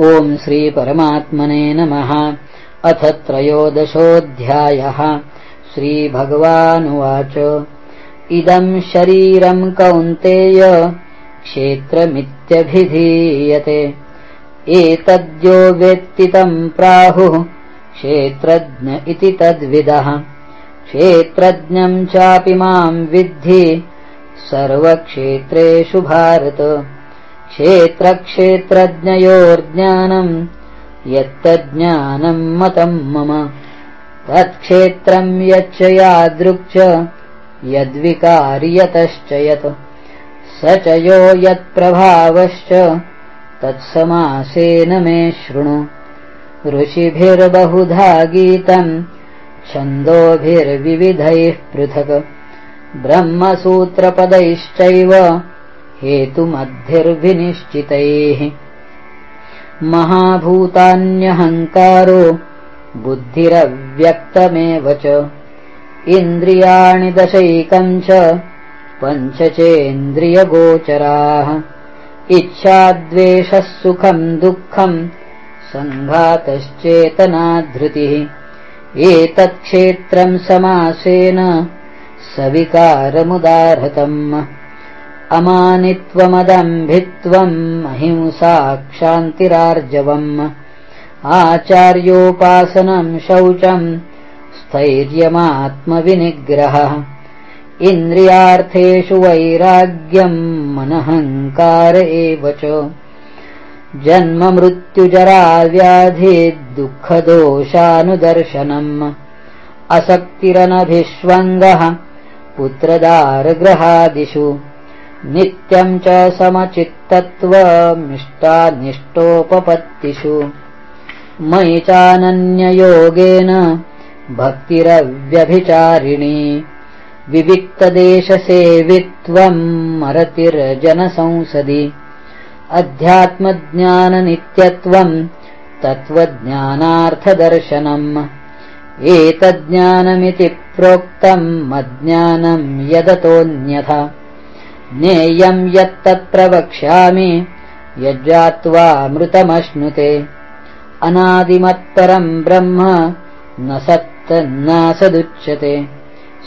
ॐ श्रीपरमात्मने नमः। अथ त्रयोदशोऽध्यायः। श्रीभगवानुवाच। इदम् शरीरम् कौन्तेय क्षेत्रमित्यभिधीयते। एतद्यो वेत्तितम् प्राहुः क्षेत्रज्ञ इति तद्विदः। क्षेत्रज्ञम् चापि माम् विद्धि। सर्वक्षेत्रेषु भारत क्षेत्रक्षेत्रज्ञयोर्ज्ञानम् यत्तज्ज्ञानम् मतम् मम। तत्क्षेत्रम् यच्च यादृक् यद्विकार्यतश्च यत्। स च यो यत्प्रभावश्च तत्समासेन मे शृणु। ऋषिभिर्बहुधा गीतम् छन्दोभिर्विविधैः पृथक्। ब्रह्मसूत्रपदैश्चैव हेतुमद्भिर्विनिश्चितैः महाभूतान्यहङ्कारो बुद्धिरव्यक्तमेव च। इन्द्रियाणि दशैकम् च पञ्च चेन्द्रियगोचराः इच्छाद्वेषः सुखम् दुःखम् सङ्घातश्चेतनाधृतिः। एतत्क्षेत्रम् समासेन सविकारमुदाहृतम् अमानित्वमदम्भित्वम् अहिंसाक्षान्तिरार्जवम् आचार्योपासनम् शौचम् स्थैर्यमात्मविनिग्रहः इन्द्रियार्थेषु वैराग्यम् मनहङ्कार एव च जन्ममृत्युजराव्याधिदुःखदोषानुदर्शनम् असक्तिरनभिष्वङ्गः पुत्रदारगृहादिषु नित्यम् च समचित्तत्वमिष्टानिष्टोपपत्तिषु। मयि चानन्ययोगेन भक्तिरव्यभिचारिणी। विविक्तदेशसेवित्वम् मरतिर्जनसंसदि। अध्यात्मज्ञाननित्यत्वम् तत्त्वज्ञानार्थदर्शनम्। एतज्ज्ञानमिति प्रोक्तम् अज्ञानम् यदतोऽन्यथा ज्ञेयम् यत्तत्प्रवक्ष्यामि यज्जात्वामृतमश्नुते अनादिमत्परम् ब्रह्म न सत्तन्नासदुच्यते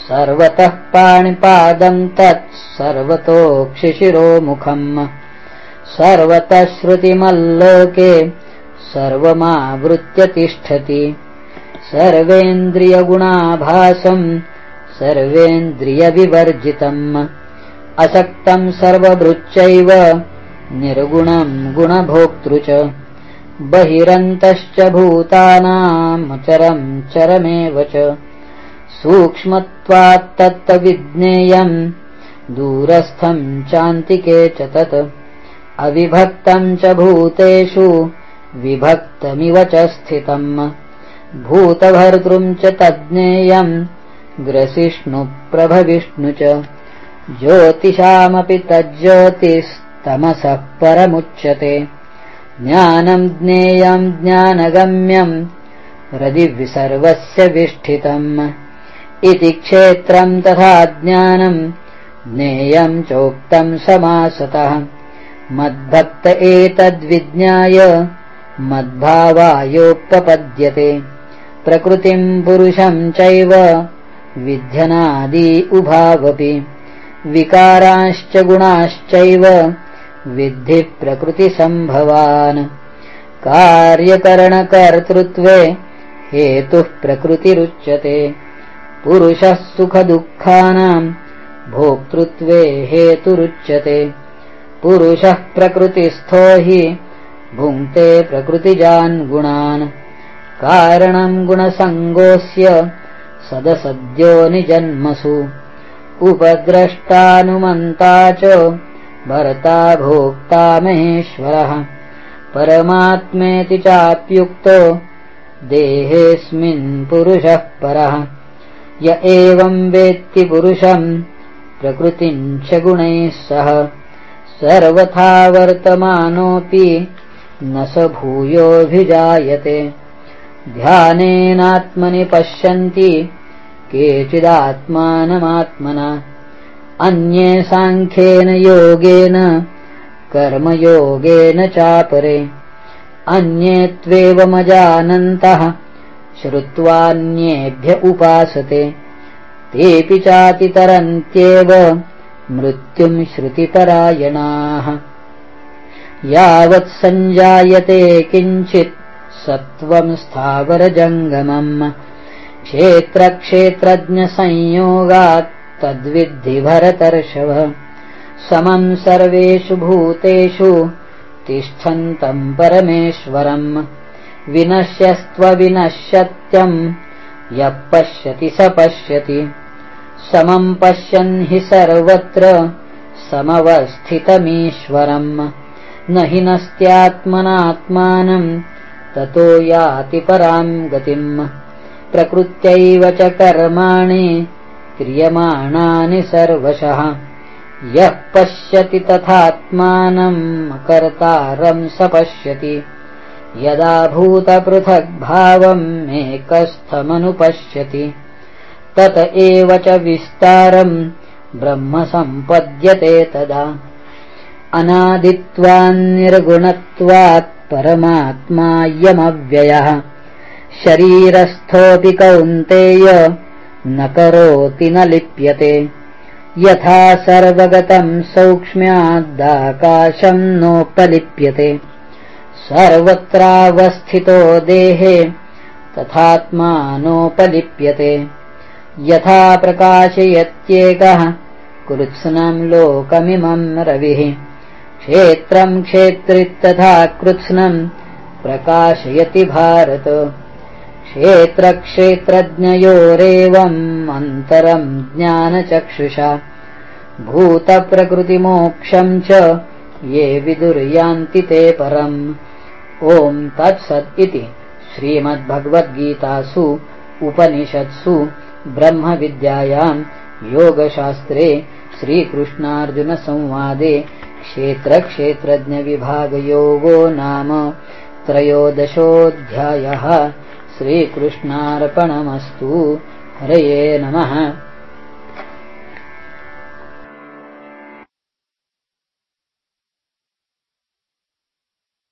सर्वतः पाणिपादम् तत् सर्वतोक्षिशिरोमुखम्। सर्वतः श्रुतिमल्लोके सर्वमावृत्य तिष्ठति। सर्वेन्द्रियगुणाभासम् सर्वेन्द्रियविवर्जितम् असक्तम् सर्वभृच्चैव निर्गुणम् गुणभोक्तृ च। बहिरन्तश्च भूतानामचरम् चरमेव च। सूक्ष्मत्वात्तत्त्वविज्ञेयम् दूरस्थम् चान्तिके च तत्। अविभक्तम् च भूतेषु विभक्तमिव च स्थितम्। भूतभर्तृम् च तज्ज्ञेयम् ग्रसिष्णुप्रभविष्णु च ज्योतिषामपि तज्ज्योतिस्तमसः परमुच्यते। ज्ञानम् ज्ञेयम् ज्ञानगम्यम् हृदिविसर्वस्य विष्ठितम्। इति क्षेत्रम् तथा ज्ञानम् ज्ञेयम् चोक्तम् समासतः। मद्भक्त एतद्विज्ञाय मद्भावायोपपद्यते प्रकृतिम् पुरुषम् चैव विध्यनादि उभावपि विकाराश्च गुणाश्चैव विद्धि प्रकृतिसम्भवान्। कार्यकरणकर्तृत्वे हेतुः प्रकृतिरुच्यते। पुरुषः सुखदुःखानाम् भोक्तृत्वे हेतुरुच्यते। पुरुषः प्रकृतिस्थो हि भुङ्क्ते प्रकृतिजान् गुणान्। कारणम् गुणसङ्गोऽस्य सदसद्यो निजन्मसु उपद्रष्टानुमन्ता च भर्ता भोक्ता महेश्वरः। परमात्मेति चाप्युक्तो देहेऽस्मिन् पुरुषः परः। य एवम् वेत्ति पुरुषम् प्रकृतिम् च गुणैः सह। सर्वथा वर्तमानोऽपि न स भूयोऽभिजायते। ध्यानेनात्मनि पश्यन्ति केचिदात्मानमात्मना। अन्ये साङ्ख्येन योगेन कर्मयोगेन चापरे। अन्ये त्वेवमजानन्तः श्रुत्वान्येभ्य उपासते। तेऽपि चातितरन्त्येव मृत्युम् श्रुतिपरायणाः। यावत् सञ्जायते किञ्चित् सत्त्वम् स्थावरजङ्गमम् क्षेत्रक्षेत्रज्ञसंयोगात् तद्विद्धि भरतर्षभ। समम् सर्वेषु भूतेषु तिष्ठन्तम् परमेश्वरम्। विनश्यस्त्वविनश्यत्यम् यः पश्यति स पश्यति। समम् पश्यन् हि सर्वत्र समवस्थितमीश्वरम्। न हि नस्त्यात्मनात्मानम् ततो याति पराम् गतिम् प्रकृत्यैव च कर्माणि क्रियमाणानि सर्वशः। यः पश्यति तथात्मानम् कर्तारम् स पश्यति। यदा भूतपृथग्भावम् एकस्थमनुपश्यति। तत एव च विस्तारम् ब्रह्म सम्पद्यते तदा। अनादित्वान्निर्गुणत्वात् परमात्मायमव्ययः शरीरस्थोऽपि कौन्तेय न करोति न लिप्यते। यथा सर्वगतम् सौक्ष्म्यादाकाशम् नोपलिप्यते। सर्वत्रावस्थितो देहे तथात्मानोपलिप्यते यथा प्रकाशयत्येकः कृत्स्नम् लोकमिमम् रविः। क्षेत्रम् क्षेत्रितथा कृत्स्नम् प्रकाशयति भारत क्षेत्रक्षेत्रज्ञयोरेवम् अन्तरम् ज्ञानचक्षुषा। भूतप्रकृतिमोक्षम् च ये विदुर्यान्ति ते परम्। ओम् तत्सत् इति श्रीमद्भगवद्गीतासु उपनिषत्सु ब्रह्मविद्यायाम् योगशास्त्रे श्रीकृष्णार्जुनसंवादे क्षेत्रक्षेत्रज्ञविभागयोगो नाम त्रयोदशोऽध्यायः श्रीकृष्णार्पणमस्तु हरये नमः